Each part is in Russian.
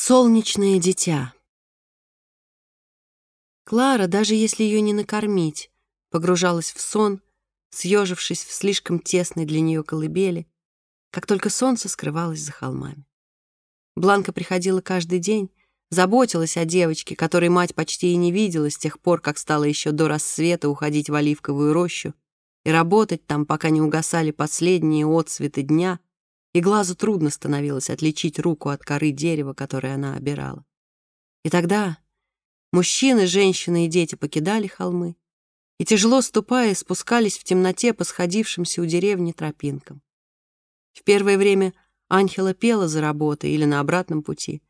Солнечное дитя. Клара, даже если ее не накормить, погружалась в сон, съежившись в слишком тесной для нее колыбели, как только солнце скрывалось за холмами. Бланка приходила каждый день, заботилась о девочке, которой мать почти и не видела с тех пор, как стала еще до рассвета уходить в оливковую рощу и работать там, пока не угасали последние отсветы дня, и глазу трудно становилось отличить руку от коры дерева, которое она обирала. И тогда мужчины, женщины и дети покидали холмы и, тяжело ступая, спускались в темноте по сходившимся у деревни тропинкам. В первое время Анхела пела за работой или на обратном пути,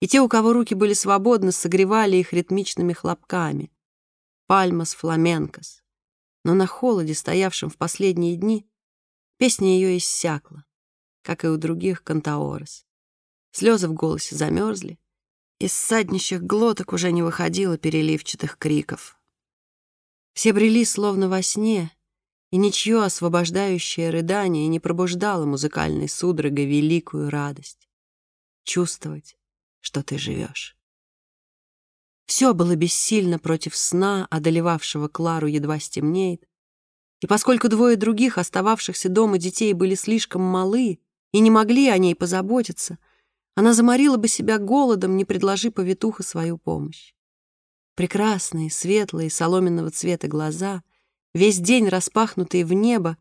и те, у кого руки были свободны, согревали их ритмичными хлопками. Пальмас фламенкос. Но на холоде, стоявшем в последние дни, песня ее иссякла как и у других кантаорес. Слезы в голосе замерзли, из саднищих глоток уже не выходило переливчатых криков. Все брели словно во сне, и ничье освобождающее рыдание не пробуждало музыкальной судорогой великую радость. Чувствовать, что ты живешь. Все было бессильно против сна, одолевавшего Клару едва стемнеет, и поскольку двое других остававшихся дома детей были слишком малы, и не могли о ней позаботиться, она заморила бы себя голодом, не предложи повитуха свою помощь. Прекрасные, светлые, соломенного цвета глаза, весь день распахнутые в небо,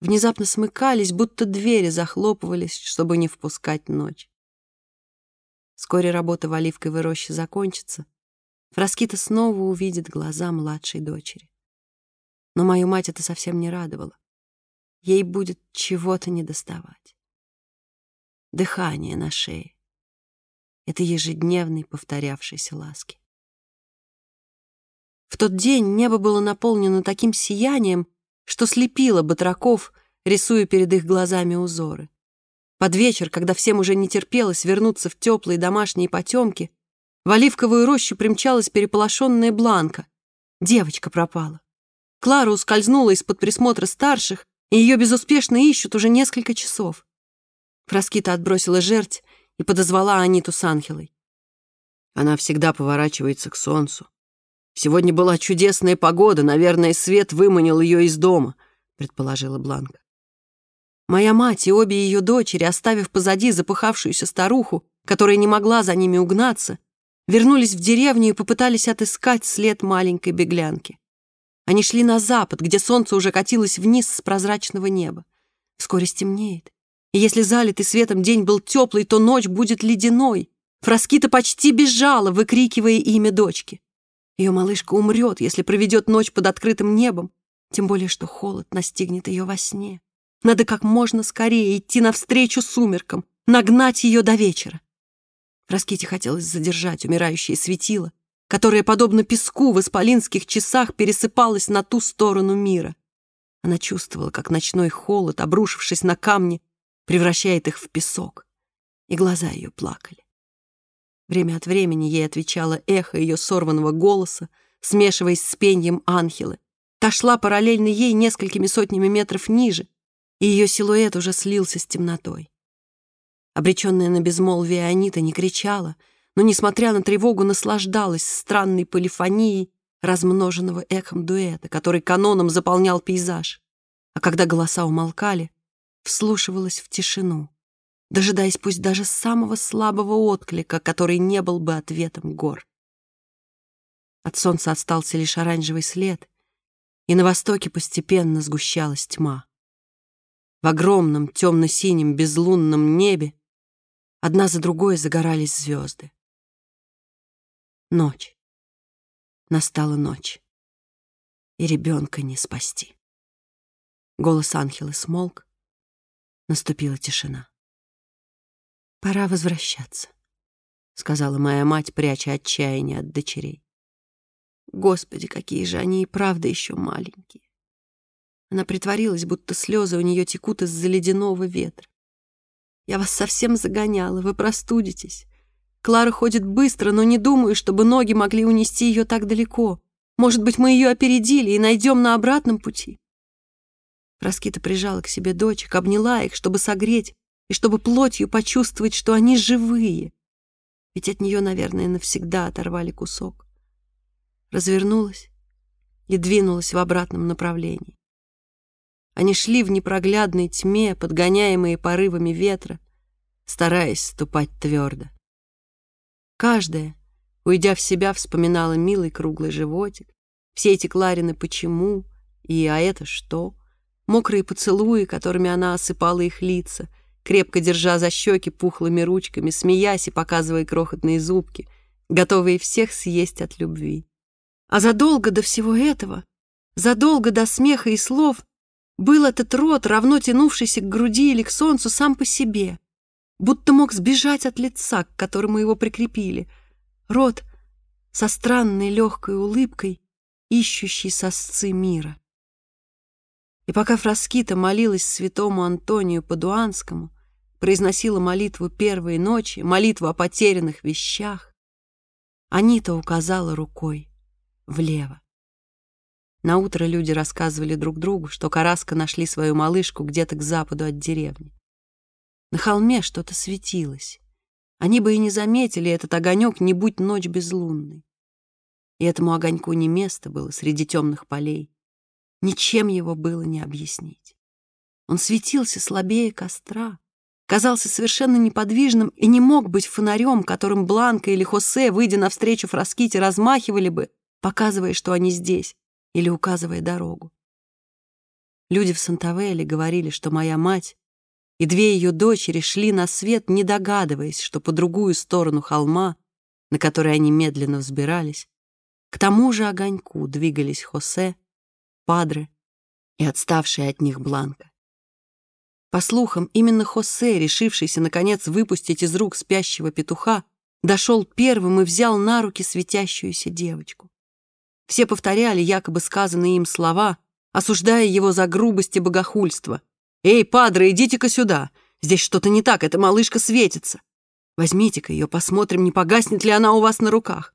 внезапно смыкались, будто двери захлопывались, чтобы не впускать ночь. Вскоре работа в оливковой роще закончится. Фраскита снова увидит глаза младшей дочери. Но мою мать это совсем не радовало. Ей будет чего-то недоставать дыхание на шее. Это ежедневной повторявшейся ласки. В тот день небо было наполнено таким сиянием, что слепило батраков, рисуя перед их глазами узоры. Под вечер, когда всем уже не терпелось вернуться в теплые домашние потемки, в оливковую рощу примчалась переполошенная Бланка. Девочка пропала. Клара ускользнула из-под присмотра старших, и ее безуспешно ищут уже несколько часов. Фраскита отбросила жерть и подозвала Аниту с Анхелой. Она всегда поворачивается к солнцу. Сегодня была чудесная погода, наверное, свет выманил ее из дома, предположила Бланка. Моя мать и обе ее дочери, оставив позади запыхавшуюся старуху, которая не могла за ними угнаться, вернулись в деревню и попытались отыскать след маленькой беглянки. Они шли на запад, где солнце уже катилось вниз с прозрачного неба. Вскоре стемнеет, если залитый светом день был теплый, то ночь будет ледяной. Фраскита почти бежала, выкрикивая имя дочки. Ее малышка умрет, если проведет ночь под открытым небом, тем более что холод настигнет ее во сне. Надо как можно скорее идти навстречу сумеркам, нагнать ее до вечера. Фраските хотелось задержать умирающее светило, которое, подобно песку в исполинских часах, пересыпалось на ту сторону мира. Она чувствовала, как ночной холод, обрушившись на камни, превращает их в песок, и глаза ее плакали. Время от времени ей отвечало эхо ее сорванного голоса, смешиваясь с пеньем Анхелы. Та шла параллельно ей несколькими сотнями метров ниже, и ее силуэт уже слился с темнотой. Обреченная на безмолвие Анита не кричала, но, несмотря на тревогу, наслаждалась странной полифонией размноженного эхом дуэта, который каноном заполнял пейзаж. А когда голоса умолкали, вслушивалась в тишину, дожидаясь пусть даже самого слабого отклика, который не был бы ответом гор. От солнца остался лишь оранжевый след, и на востоке постепенно сгущалась тьма. В огромном темно-синем безлунном небе одна за другой загорались звезды. Ночь. Настала ночь. И ребенка не спасти. Голос Анхелы смолк, Наступила тишина. «Пора возвращаться», — сказала моя мать, пряча отчаяние от дочерей. «Господи, какие же они и правда еще маленькие!» Она притворилась, будто слезы у нее текут из-за ледяного ветра. «Я вас совсем загоняла, вы простудитесь. Клара ходит быстро, но не думаю, чтобы ноги могли унести ее так далеко. Может быть, мы ее опередили и найдем на обратном пути. Раскита прижала к себе дочек, обняла их, чтобы согреть и чтобы плотью почувствовать, что они живые. ведь от нее, наверное, навсегда оторвали кусок. Развернулась и двинулась в обратном направлении. Они шли в непроглядной тьме, подгоняемые порывами ветра, стараясь ступать твердо. Каждая, уйдя в себя, вспоминала милый круглый животик, все эти Кларины «почему» и «а это что?», мокрые поцелуи, которыми она осыпала их лица, крепко держа за щеки пухлыми ручками, смеясь и показывая крохотные зубки, готовые всех съесть от любви. А задолго до всего этого, задолго до смеха и слов, был этот рот, равно тянувшийся к груди или к солнцу, сам по себе, будто мог сбежать от лица, к которому его прикрепили. Рот со странной легкой улыбкой, ищущий сосцы мира. И пока Фраскита молилась святому Антонию Падуанскому, произносила молитву первой ночи, молитву о потерянных вещах, Анита указала рукой влево. На утро люди рассказывали друг другу, что Караска нашли свою малышку где-то к западу от деревни. На холме что-то светилось. Они бы и не заметили этот огонек, не будь ночь безлунной. И этому огоньку не место было среди темных полей. Ничем его было не объяснить. Он светился слабее костра, казался совершенно неподвижным и не мог быть фонарем, которым Бланка или Хосе, выйдя навстречу Фраските, размахивали бы, показывая, что они здесь, или указывая дорогу. Люди в Сантавеле говорили, что моя мать и две ее дочери шли на свет, не догадываясь, что по другую сторону холма, на который они медленно взбирались, к тому же огоньку двигались Хосе, Падре и отставшая от них Бланка. По слухам, именно Хосе, решившийся, наконец, выпустить из рук спящего петуха, дошел первым и взял на руки светящуюся девочку. Все повторяли якобы сказанные им слова, осуждая его за грубость и богохульство. «Эй, падре, идите-ка сюда! Здесь что-то не так, эта малышка светится! Возьмите-ка ее, посмотрим, не погаснет ли она у вас на руках.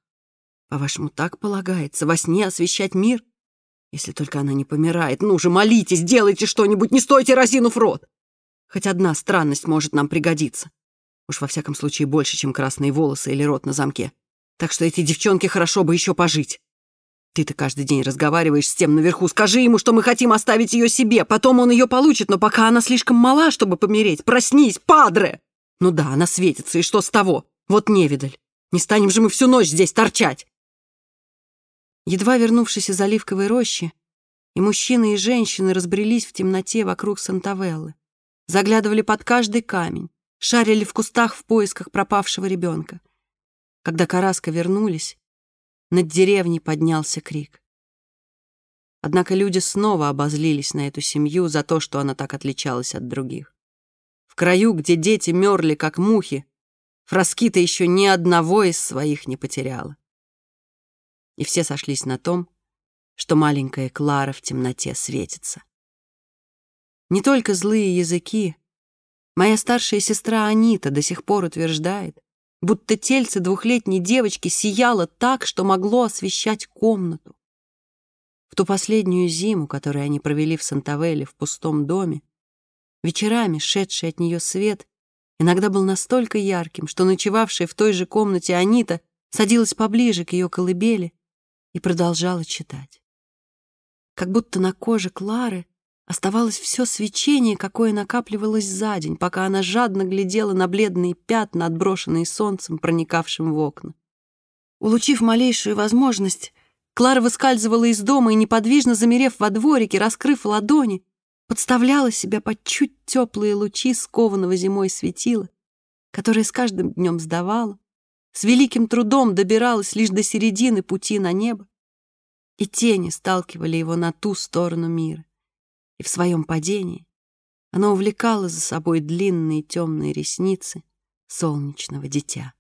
По-вашему, так полагается, во сне освещать мир? Если только она не помирает, ну же, молитесь, делайте что-нибудь, не стойте, разинув рот! Хоть одна странность может нам пригодиться. Уж во всяком случае больше, чем красные волосы или рот на замке. Так что эти девчонки хорошо бы еще пожить. Ты-то каждый день разговариваешь с тем наверху. Скажи ему, что мы хотим оставить ее себе. Потом он ее получит, но пока она слишком мала, чтобы помереть. Проснись, падре! Ну да, она светится, и что с того? Вот невидаль. Не станем же мы всю ночь здесь торчать. Едва вернувшись из оливковой рощи, и мужчины, и женщины разбрелись в темноте вокруг Сантавеллы. Заглядывали под каждый камень, шарили в кустах в поисках пропавшего ребенка. Когда Караска вернулись, над деревней поднялся крик. Однако люди снова обозлились на эту семью за то, что она так отличалась от других. В краю, где дети мерли, как мухи, Фраскита еще ни одного из своих не потеряла. И все сошлись на том, что маленькая Клара в темноте светится. Не только злые языки. Моя старшая сестра Анита до сих пор утверждает, будто тельце двухлетней девочки сияло так, что могло освещать комнату. В ту последнюю зиму, которую они провели в Сантавелле в пустом доме, вечерами шедший от нее свет иногда был настолько ярким, что ночевавшая в той же комнате Анита садилась поближе к ее колыбели и продолжала читать. Как будто на коже Клары Оставалось все свечение, какое накапливалось за день, пока она жадно глядела на бледные пятна, отброшенные солнцем, проникавшим в окна. Улучив малейшую возможность, Клара выскальзывала из дома и, неподвижно замерев во дворике, раскрыв ладони, подставляла себя под чуть теплые лучи скованного зимой светила, которое с каждым днем сдавало, с великим трудом добиралась лишь до середины пути на небо, и тени сталкивали его на ту сторону мира и в своем падении она увлекала за собой длинные темные ресницы солнечного дитя.